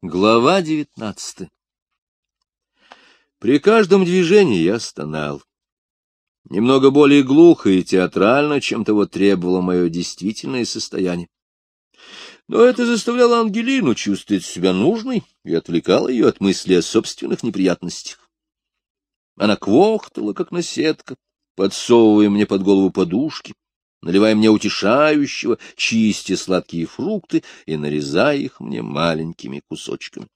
Глава девятнадцатая При каждом движении я стонал. Немного более глухо и театрально, чем того требовало мое действительное состояние. Но это заставляло Ангелину чувствовать себя нужной и отвлекало ее от мысли о собственных неприятностях. Она квохтала, как наседка, подсовывая мне под голову подушки, наливая мне утешающего, чистя сладкие фрукты и нарезая их мне маленькими кусочками.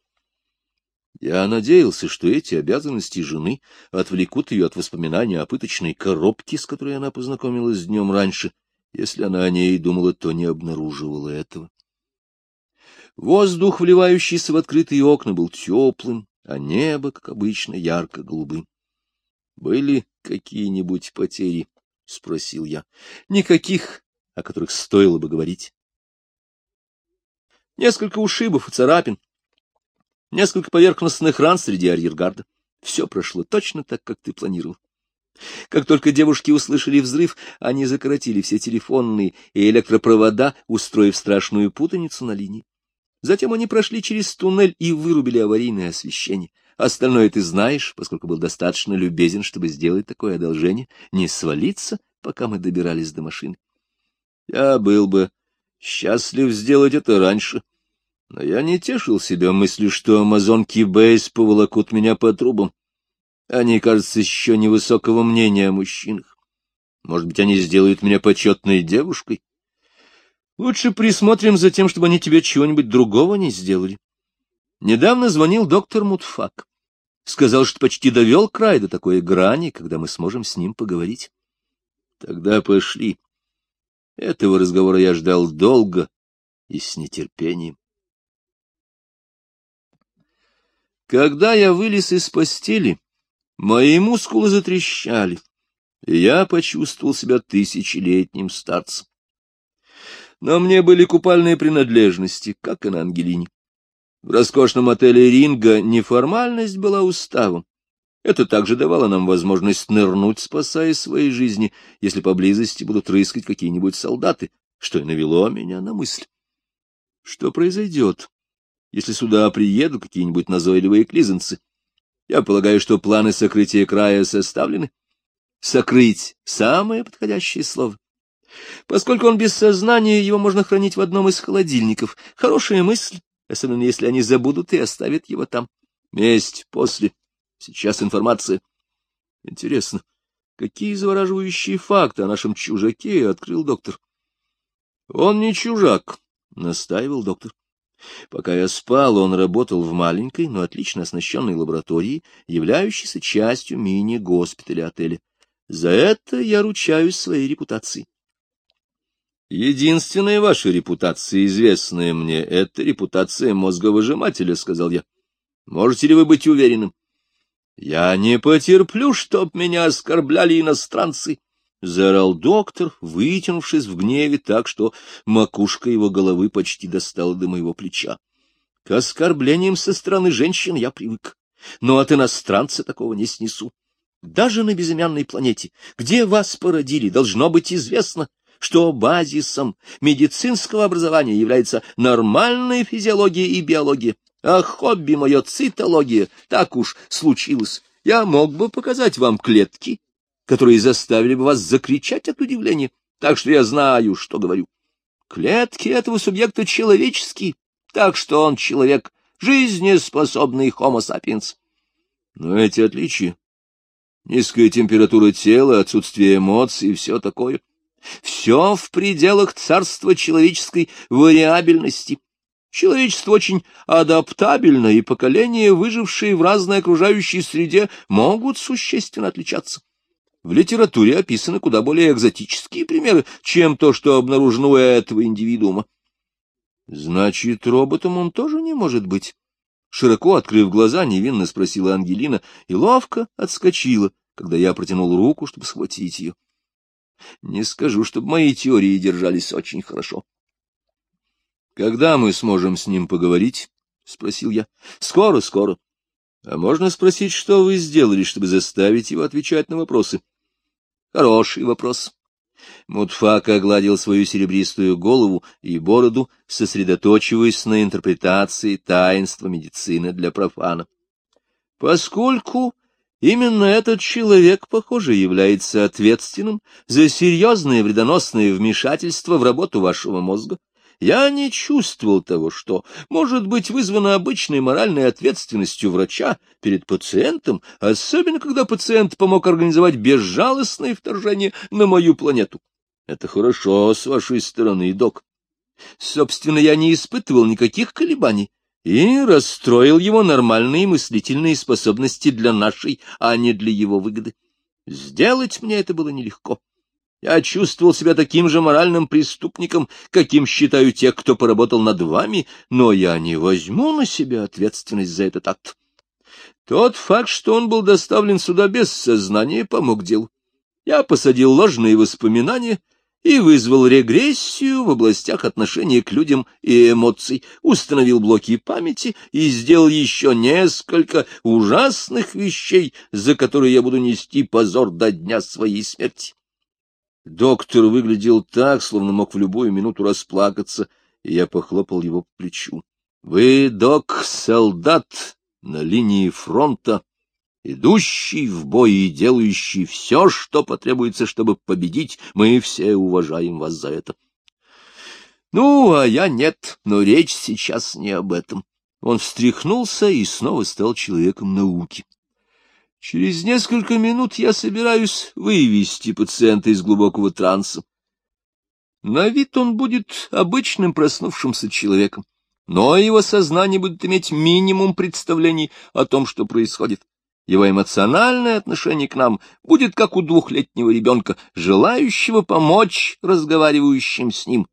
Я надеялся, что эти обязанности жены отвлекут ее от воспоминания о пыточной коробке, с которой она познакомилась днем раньше. Если она о ней думала, то не обнаруживала этого. Воздух, вливающийся в открытые окна, был теплым, а небо, как обычно, ярко-голубым. Были какие-нибудь потери? — спросил я. — Никаких, о которых стоило бы говорить. Несколько ушибов и царапин, несколько поверхностных ран среди арьергарда. Все прошло точно так, как ты планировал. Как только девушки услышали взрыв, они закоротили все телефонные и электропровода, устроив страшную путаницу на линии. Затем они прошли через туннель и вырубили аварийное освещение. Остальное ты знаешь, поскольку был достаточно любезен, чтобы сделать такое одолжение, не свалиться, пока мы добирались до машины. Я был бы счастлив сделать это раньше, но я не тешил себя мыслью, что амазонки Бейс поволокут меня по трубам. Они, кажется, еще невысокого мнения о мужчинах. Может быть, они сделают меня почетной девушкой? Лучше присмотрим за тем, чтобы они тебе чего-нибудь другого не сделали. Недавно звонил доктор Мутфак. Сказал, что почти довел край до такой грани, когда мы сможем с ним поговорить. Тогда пошли. Этого разговора я ждал долго и с нетерпением. Когда я вылез из постели, мои мускулы затрещали, и я почувствовал себя тысячелетним старцем. На мне были купальные принадлежности, как и на Ангелине. В роскошном отеле «Ринга» неформальность была уставом. Это также давало нам возможность нырнуть, спасая свои жизни, если поблизости будут рыскать какие-нибудь солдаты, что и навело меня на мысль. Что произойдет, если сюда приедут какие-нибудь назойливые клизанцы? Я полагаю, что планы сокрытия края составлены. Сокрыть — самое подходящее слово. Поскольку он без сознания, его можно хранить в одном из холодильников. Хорошая мысль особенно если они забудут и оставят его там. Месть после. Сейчас информация. Интересно, какие завораживающие факты о нашем чужаке открыл доктор? Он не чужак, — настаивал доктор. Пока я спал, он работал в маленькой, но отлично оснащенной лаборатории, являющейся частью мини-госпиталя отеля. За это я ручаюсь своей репутацией. Единственная ваша репутация, известная мне, — это репутация мозговыжимателя, — сказал я. Можете ли вы быть уверенным? Я не потерплю, чтоб меня оскорбляли иностранцы, — заорал доктор, вытянувшись в гневе так, что макушка его головы почти достала до моего плеча. К оскорблениям со стороны женщин я привык, но от иностранца такого не снесу. Даже на безымянной планете, где вас породили, должно быть известно, что базисом медицинского образования является нормальная физиология и биология, а хобби мое цитология, так уж случилось. Я мог бы показать вам клетки, которые заставили бы вас закричать от удивления, так что я знаю, что говорю. Клетки этого субъекта человеческие, так что он человек, жизнеспособный homo sapiens. Но эти отличия, низкая температура тела, отсутствие эмоций и все такое — все в пределах царства человеческой вариабельности. Человечество очень адаптабельно, и поколения, выжившие в разной окружающей среде, могут существенно отличаться. В литературе описаны куда более экзотические примеры, чем то, что обнаружено у этого индивидуума. Значит, роботом он тоже не может быть. Широко открыв глаза, невинно спросила Ангелина и ловко отскочила, когда я протянул руку, чтобы схватить ее. Не скажу, чтобы мои теории держались очень хорошо. — Когда мы сможем с ним поговорить? — спросил я. — Скоро, скоро. — А можно спросить, что вы сделали, чтобы заставить его отвечать на вопросы? — Хороший вопрос. Мутфак огладил свою серебристую голову и бороду, сосредоточиваясь на интерпретации таинства медицины для профана. Поскольку именно этот человек, похоже, является ответственным за серьезное вредоносное вмешательство в работу вашего мозга, я не чувствовал того, что может быть вызвано обычной моральной ответственностью врача перед пациентом, особенно когда пациент помог организовать безжалостное вторжение на мою планету. Это хорошо с вашей стороны, док. Собственно, я не испытывал никаких колебаний и расстроил его нормальные мыслительные способности для нашей, а не для его выгоды. Сделать мне это было нелегко. Я чувствовал себя таким же моральным преступником, каким считаю те, кто поработал над вами, но я не возьму на себя ответственность за этот акт. Тот факт, что он был доставлен сюда без сознания, помог делу. Я посадил ложные воспоминания и вызвал регрессию в областях отношения к людям и эмоций, установил блоки памяти и сделал еще несколько ужасных вещей, за которые я буду нести позор до дня своей смерти. Доктор выглядел так, словно мог в любую минуту расплакаться, и я похлопал его по плечу. — Вы, док, солдат на линии фронта, идущий в бой и делающий все, что потребуется, чтобы победить. Мы все уважаем вас за это. — Ну, а я нет, но речь сейчас не об этом. Он встряхнулся и снова стал человеком науки. Через несколько минут я собираюсь вывести пациента из глубокого транса. На вид он будет обычным проснувшимся человеком, но его сознание будет иметь минимум представлений о том, что происходит. Его эмоциональное отношение к нам будет как у двухлетнего ребенка, желающего помочь разговаривающим с ним.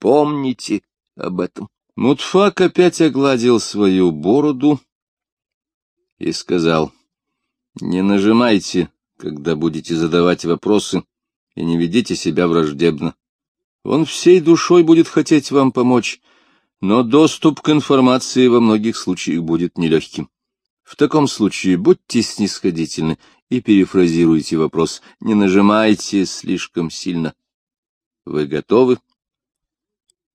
Помните об этом. Мутфак опять огладил свою бороду и сказал — не нажимайте, когда будете задавать вопросы, и не ведите себя враждебно. Он всей душой будет хотеть вам помочь, но доступ к информации во многих случаях будет нелегким. В таком случае будьте снисходительны и перефразируйте вопрос. Не нажимайте слишком сильно. Вы готовы?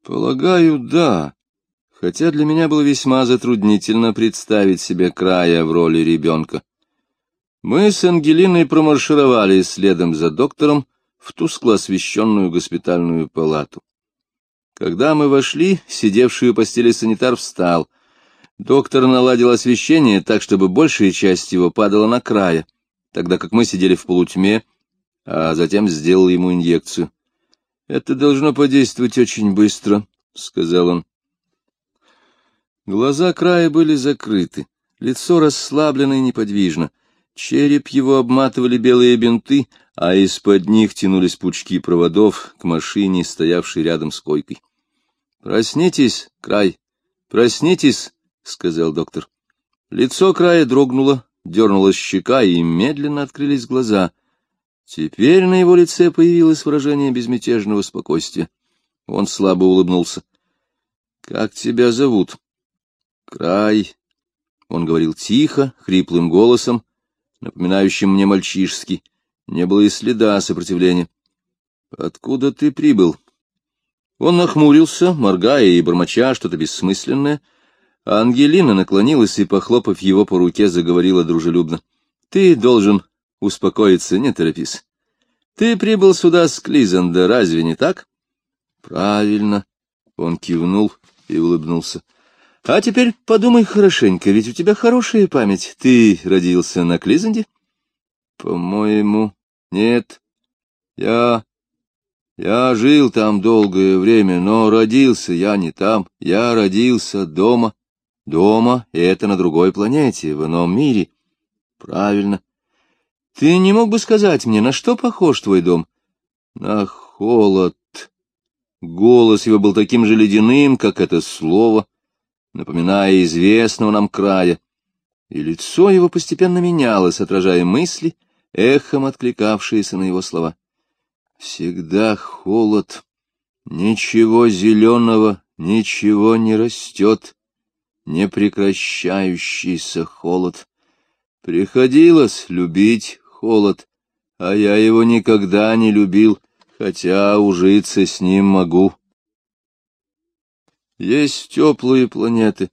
Полагаю, да. Хотя для меня было весьма затруднительно представить себе края в роли ребенка. Мы с Ангелиной промаршировали следом за доктором в тускло освещенную госпитальную палату. Когда мы вошли, сидевший у постели санитар встал. Доктор наладил освещение так, чтобы большая часть его падала на края, тогда как мы сидели в полутьме, а затем сделал ему инъекцию. — Это должно подействовать очень быстро, — сказал он. Глаза края были закрыты, лицо расслаблено и неподвижно. Череп его обматывали белые бинты, а из-под них тянулись пучки проводов к машине, стоявшей рядом с койкой. — Проснитесь, край, проснитесь, — сказал доктор. Лицо края дрогнуло, дернулась щека, и медленно открылись глаза. Теперь на его лице появилось выражение безмятежного спокойствия. Он слабо улыбнулся. — Как тебя зовут? — Край. Он говорил тихо, хриплым голосом, напоминающим мне мальчишский. Не было и следа сопротивления. — Откуда ты прибыл? Он нахмурился, моргая и бормоча что-то бессмысленное. Ангелина наклонилась и, похлопав его по руке, заговорила дружелюбно. — Ты должен успокоиться, не торопись. Ты прибыл сюда с Клизенда, разве не так? — Правильно. Он кивнул и улыбнулся. — А теперь подумай хорошенько, ведь у тебя хорошая память. Ты родился на Клизенде? — По-моему, нет. Я... Я жил там долгое время, но родился я не там. Я родился дома. Дома — это на другой планете, в ином мире. — Правильно. Ты не мог бы сказать мне, на что похож твой дом? — На холод. Голос его был таким же ледяным, как это слово напоминая известного нам края, и лицо его постепенно менялось, отражая мысли, эхом откликавшиеся на его слова. Всегда холод, ничего зеленого, ничего не растет, непрекращающийся холод. Приходилось любить холод, а я его никогда не любил, хотя ужиться с ним могу. Есть теплые планеты,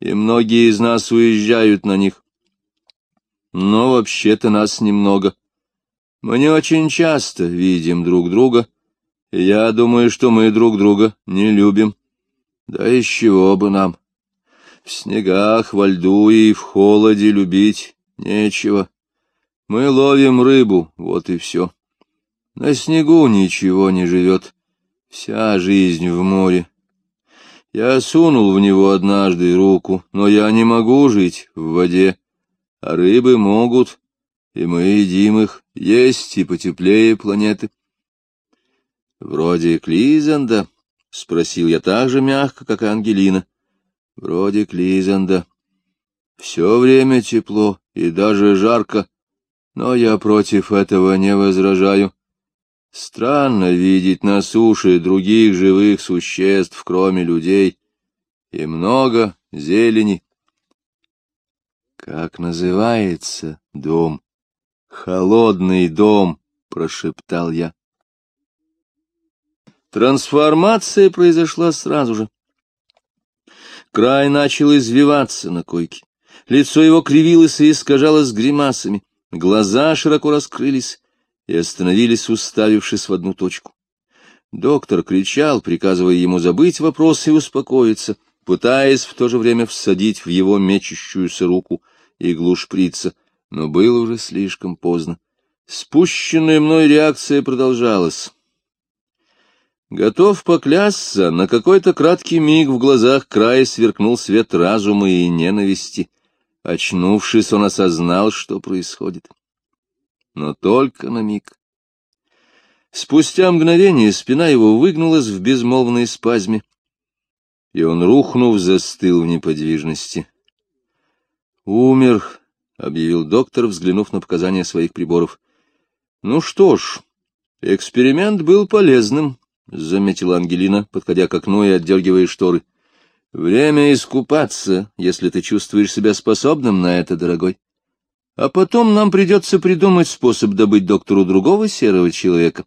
и многие из нас уезжают на них. Но вообще-то нас немного. Мы не очень часто видим друг друга, и я думаю, что мы друг друга не любим. Да из чего бы нам? В снегах, во льду и в холоде любить нечего. Мы ловим рыбу, вот и все. На снегу ничего не живет, вся жизнь в море. Я сунул в него однажды руку, но я не могу жить в воде, а рыбы могут, и мы едим их, есть и потеплее планеты. — Вроде Клизанда? — спросил я так же мягко, как и Ангелина. — Вроде Клизанда. Все время тепло и даже жарко, но я против этого не возражаю. Странно видеть на суше других живых существ, кроме людей, и много зелени. Как называется дом? Холодный дом, прошептал я. Трансформация произошла сразу же. Край начал извиваться на койке. Лицо его кривилось и искажалось гримасами. Глаза широко раскрылись и остановились, уставившись в одну точку. Доктор кричал, приказывая ему забыть вопрос и успокоиться, пытаясь в то же время всадить в его мечущуюся руку иглу шприца, но было уже слишком поздно. Спущенная мной реакция продолжалась. Готов поклясться, на какой-то краткий миг в глазах края сверкнул свет разума и ненависти — Очнувшись, он осознал, что происходит. Но только на миг. Спустя мгновение спина его выгнулась в безмолвной спазме, и он, рухнув, застыл в неподвижности. «Умер», — объявил доктор, взглянув на показания своих приборов. «Ну что ж, эксперимент был полезным», — заметила Ангелина, подходя к окну и отдергивая шторы. Время искупаться, если ты чувствуешь себя способным на это, дорогой. А потом нам придется придумать способ добыть доктору другого серого человека.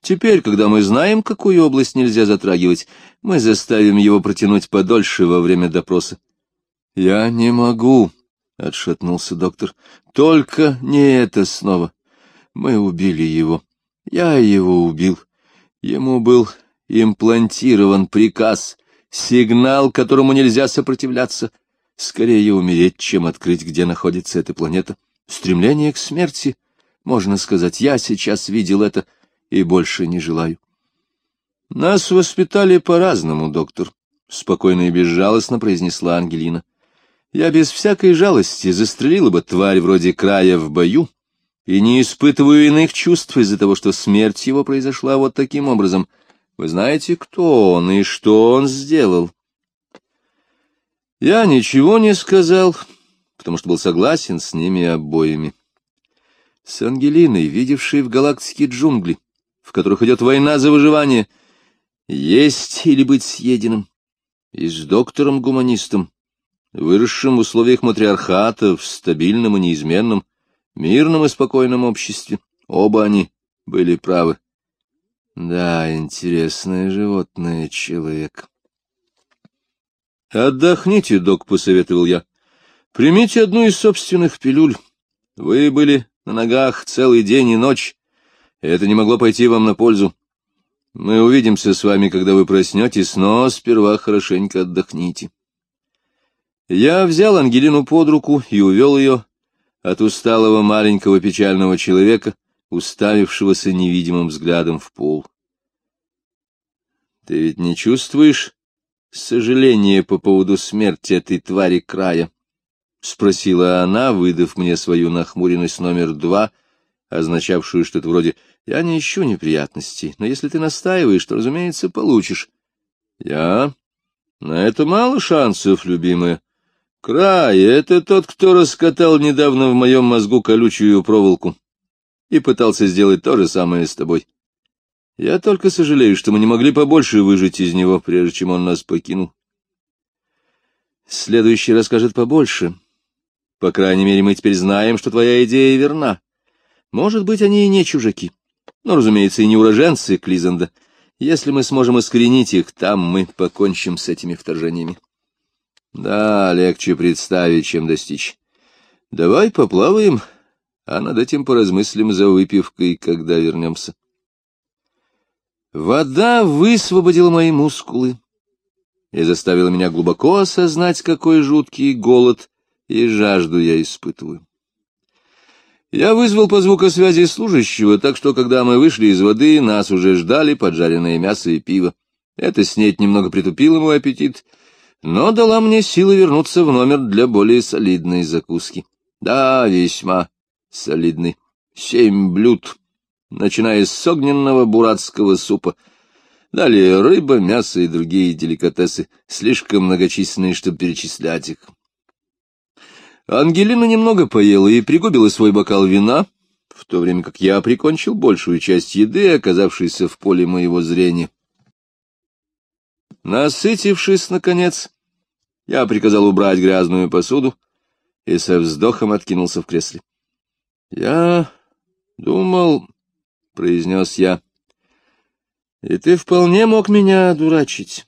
Теперь, когда мы знаем, какую область нельзя затрагивать, мы заставим его протянуть подольше во время допроса. — Я не могу, — отшатнулся доктор. — Только не это снова. Мы убили его. Я его убил. Ему был имплантирован приказ сигнал, которому нельзя сопротивляться. Скорее умереть, чем открыть, где находится эта планета. Стремление к смерти, можно сказать, я сейчас видел это и больше не желаю. Нас воспитали по-разному, доктор, — спокойно и безжалостно произнесла Ангелина. Я без всякой жалости застрелила бы тварь вроде края в бою, и не испытываю иных чувств из-за того, что смерть его произошла вот таким образом — вы знаете, кто он и что он сделал? Я ничего не сказал, потому что был согласен с ними обоими. С Ангелиной, видевшей в галактике джунгли, в которых идет война за выживание, есть или быть съеденным, и с доктором-гуманистом, выросшим в условиях матриархата, в стабильном и неизменном, мирном и спокойном обществе. Оба они были правы. Да, интересное животное, человек. Отдохните, док, — посоветовал я. Примите одну из собственных пилюль. Вы были на ногах целый день и ночь. Это не могло пойти вам на пользу. Мы увидимся с вами, когда вы проснетесь, но сперва хорошенько отдохните. Я взял Ангелину под руку и увел ее от усталого маленького печального человека, уставившегося невидимым взглядом в пол. — Ты ведь не чувствуешь сожаления по поводу смерти этой твари края? — спросила она, выдав мне свою нахмуренность номер два, означавшую что-то вроде «Я не ищу неприятностей, но если ты настаиваешь, то, разумеется, получишь». «Я? На это мало шансов, любимая. Край — это тот, кто раскатал недавно в моем мозгу колючую проволоку и пытался сделать то же самое с тобой. Я только сожалею, что мы не могли побольше выжить из него, прежде чем он нас покинул. Следующий расскажет побольше. По крайней мере, мы теперь знаем, что твоя идея верна. Может быть, они и не чужаки. но, разумеется, и не уроженцы Клизенда. Если мы сможем искоренить их там, мы покончим с этими вторжениями. Да, легче представить, чем достичь. Давай поплаваем, а над этим поразмыслим за выпивкой, когда вернемся. Вода высвободила мои мускулы и заставила меня глубоко осознать, какой жуткий голод и жажду я испытываю. Я вызвал по звукосвязи служащего, так что, когда мы вышли из воды, нас уже ждали поджаренное мясо и пиво. Это снеть немного притупило мой аппетит, но дала мне силы вернуться в номер для более солидной закуски. Да, весьма солидный. Семь блюд, начиная с огненного буратского супа. Далее рыба, мясо и другие деликатесы, слишком многочисленные, чтобы перечислять их. Ангелина немного поела и пригубила свой бокал вина, в то время как я прикончил большую часть еды, оказавшейся в поле моего зрения. Насытившись, наконец, я приказал убрать грязную посуду и со вздохом откинулся в кресле. — Я думал, — произнес я, — и ты вполне мог меня дурачить.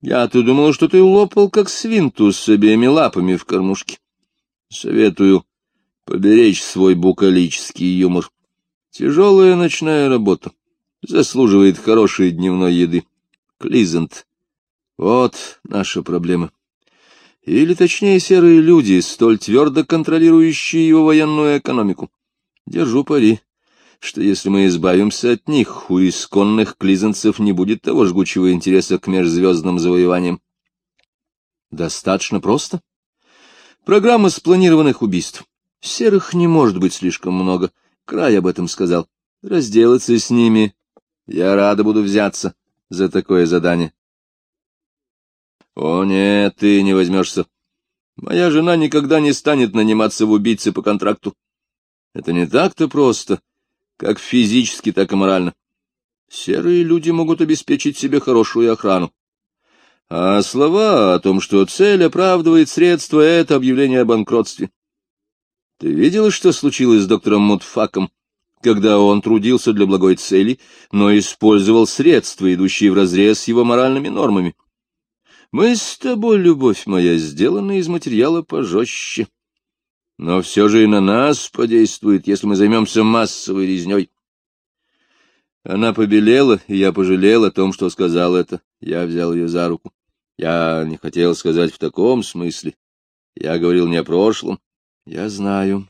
Я-то думал, что ты лопал, как свинтус с обеими лапами в кормушке. Советую поберечь свой букалический юмор. Тяжелая ночная работа. Заслуживает хорошей дневной еды. Клизент. Вот наша проблема. Или, точнее, серые люди, столь твердо контролирующие его военную экономику. Держу пари, что если мы избавимся от них, у исконных клизанцев не будет того жгучего интереса к межзвездным завоеваниям. Достаточно просто. Программа спланированных убийств. Серых не может быть слишком много. Край об этом сказал. Разделаться с ними. Я рада буду взяться за такое задание. О, нет, ты не возьмешься. Моя жена никогда не станет наниматься в убийцы по контракту. Это не так-то просто, как физически, так и морально. Серые люди могут обеспечить себе хорошую охрану. А слова о том, что цель оправдывает средства, — это объявление о банкротстве. Ты видела, что случилось с доктором Мутфаком, когда он трудился для благой цели, но использовал средства, идущие вразрез с его моральными нормами? Мы с тобой, любовь моя, сделаны из материала пожестче. Но все же и на нас подействует, если мы займемся массовой резней. Она побелела, и я пожалел о том, что сказал это. Я взял ее за руку. Я не хотел сказать в таком смысле. Я говорил не о прошлом. Я знаю.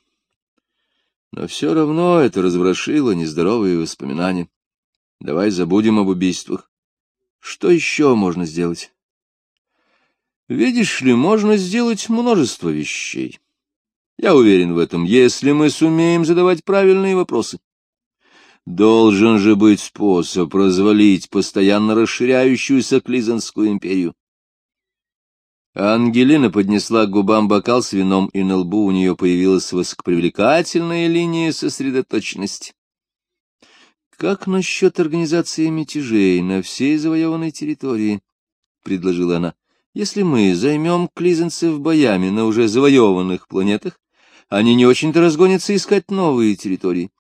Но все равно это разворошило нездоровые воспоминания. Давай забудем об убийствах. Что еще можно сделать? Видишь ли, можно сделать множество вещей. Я уверен в этом, если мы сумеем задавать правильные вопросы. Должен же быть способ развалить постоянно расширяющуюся Клизанскую империю. Ангелина поднесла к губам бокал с вином, и на лбу у нее появилась высокопривлекательная линия сосредоточенности. «Как насчет организации мятежей на всей завоеванной территории?» — предложила она. «Если мы займем клизенцев боями на уже завоеванных планетах, они не очень-то разгонятся искать новые территории».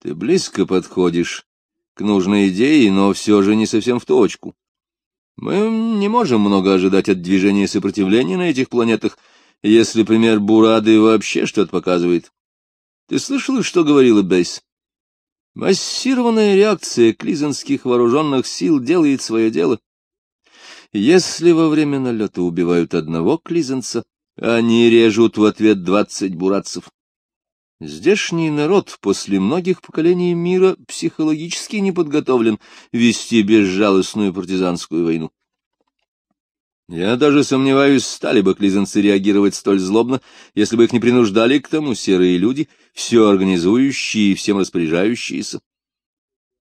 «Ты близко подходишь к нужной идее, но все же не совсем в точку. Мы не можем много ожидать от движения сопротивления на этих планетах, если пример Бурады вообще что-то показывает. Ты слышал, что говорила Бейс? Массированная реакция клизанских вооруженных сил делает свое дело. Если во время налета убивают одного клизанца, они режут в ответ двадцать буратцев. Здешний народ после многих поколений мира психологически не подготовлен вести безжалостную партизанскую войну. Я даже сомневаюсь, стали бы клизанцы реагировать столь злобно, если бы их не принуждали к тому серые люди, все организующие и всем распоряжающиеся.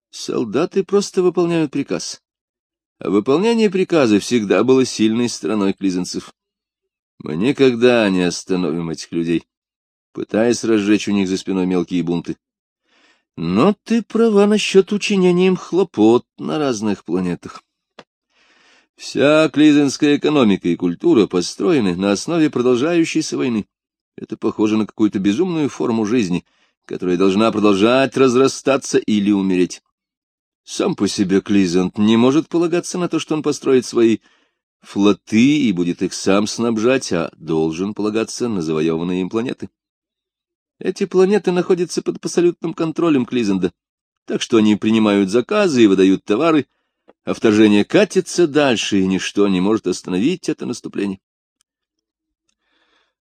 Солдаты просто выполняют приказ. А выполнение приказа всегда было сильной стороной клизанцев. Мы никогда не остановим этих людей пытаясь разжечь у них за спиной мелкие бунты. Но ты права насчет учинения им хлопот на разных планетах. Вся клизенская экономика и культура построены на основе продолжающейся войны. Это похоже на какую-то безумную форму жизни, которая должна продолжать разрастаться или умереть. Сам по себе Клизант не может полагаться на то, что он построит свои флоты и будет их сам снабжать, а должен полагаться на завоеванные им планеты. Эти планеты находятся под абсолютным контролем Клизенда, так что они принимают заказы и выдают товары, а вторжение катится дальше, и ничто не может остановить это наступление.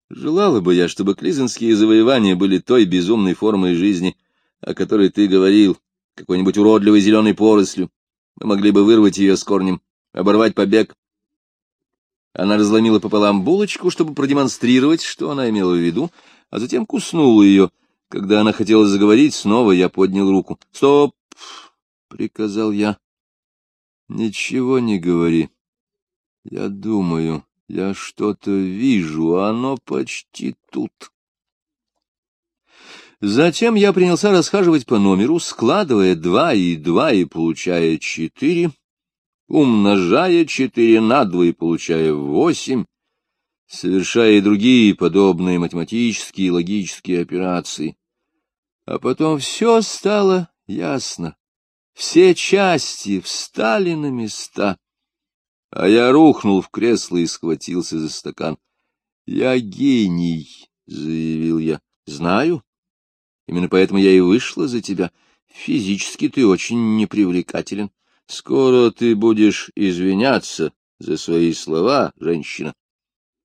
Желала бы я, чтобы клизенские завоевания были той безумной формой жизни, о которой ты говорил, какой-нибудь уродливой зеленой порослью. Мы могли бы вырвать ее с корнем, оборвать побег. Она разломила пополам булочку, чтобы продемонстрировать, что она имела в виду, а затем куснула ее. Когда она хотела заговорить, снова я поднял руку. — Стоп! — приказал я. — Ничего не говори. Я думаю. Я что-то вижу, а оно почти тут. Затем я принялся расхаживать по номеру, складывая два и два и получая четыре, умножая четыре на два и получая восемь, совершая и другие подобные математические и логические операции. А потом все стало ясно. Все части встали на места. А я рухнул в кресло и схватился за стакан. — Я гений, — заявил я. — Знаю. Именно поэтому я и вышла за тебя. Физически ты очень непривлекателен. Скоро ты будешь извиняться за свои слова, женщина.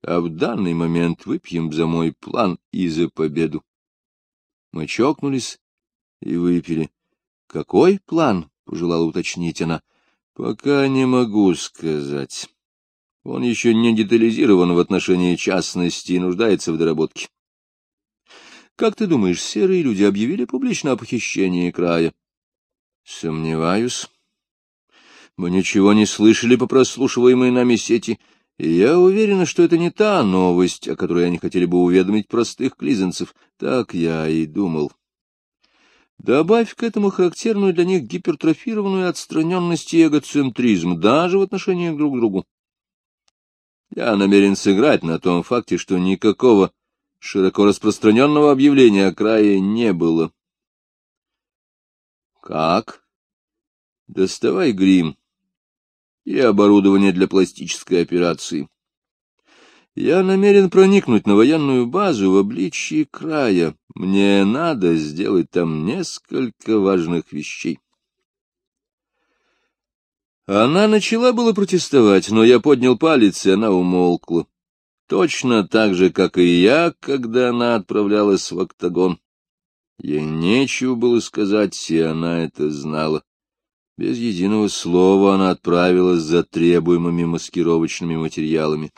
А в данный момент выпьем за мой план и за победу. Мы чокнулись и выпили. — Какой план? — пожелала уточнить она. Пока не могу сказать. Он еще не детализирован в отношении частности и нуждается в доработке. Как ты думаешь, серые люди объявили публично о похищении края? Сомневаюсь. Мы ничего не слышали по прослушиваемой нами сети, я уверена, что это не та новость, о которой они хотели бы уведомить простых клизенцев. Так я и думал. Добавь к этому характерную для них гипертрофированную отстраненность и эгоцентризм, даже в отношении друг к другу. Я намерен сыграть на том факте, что никакого широко распространенного объявления о крае не было. Как? Доставай грим и оборудование для пластической операции. Я намерен проникнуть на военную базу в обличии края. Мне надо сделать там несколько важных вещей. Она начала было протестовать, но я поднял палец, и она умолкла. Точно так же, как и я, когда она отправлялась в октагон. Ей нечего было сказать, и она это знала. Без единого слова она отправилась за требуемыми маскировочными материалами.